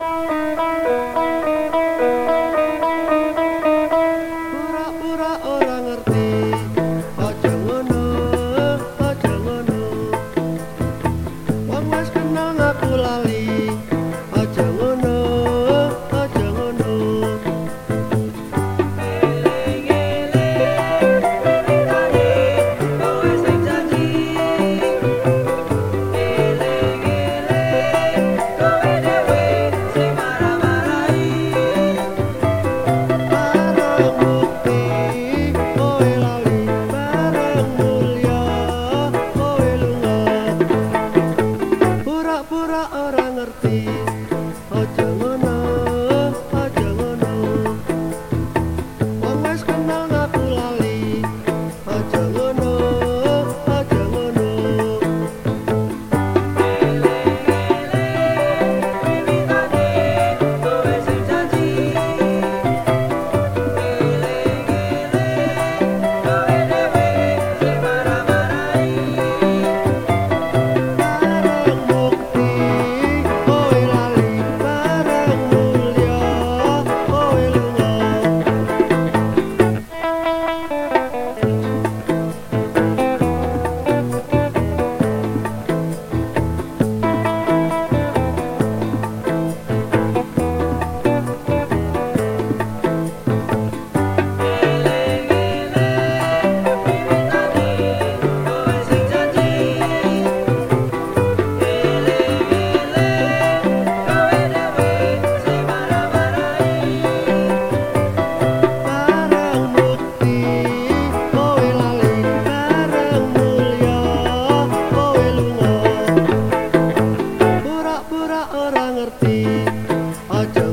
Música orang ngerti. Aja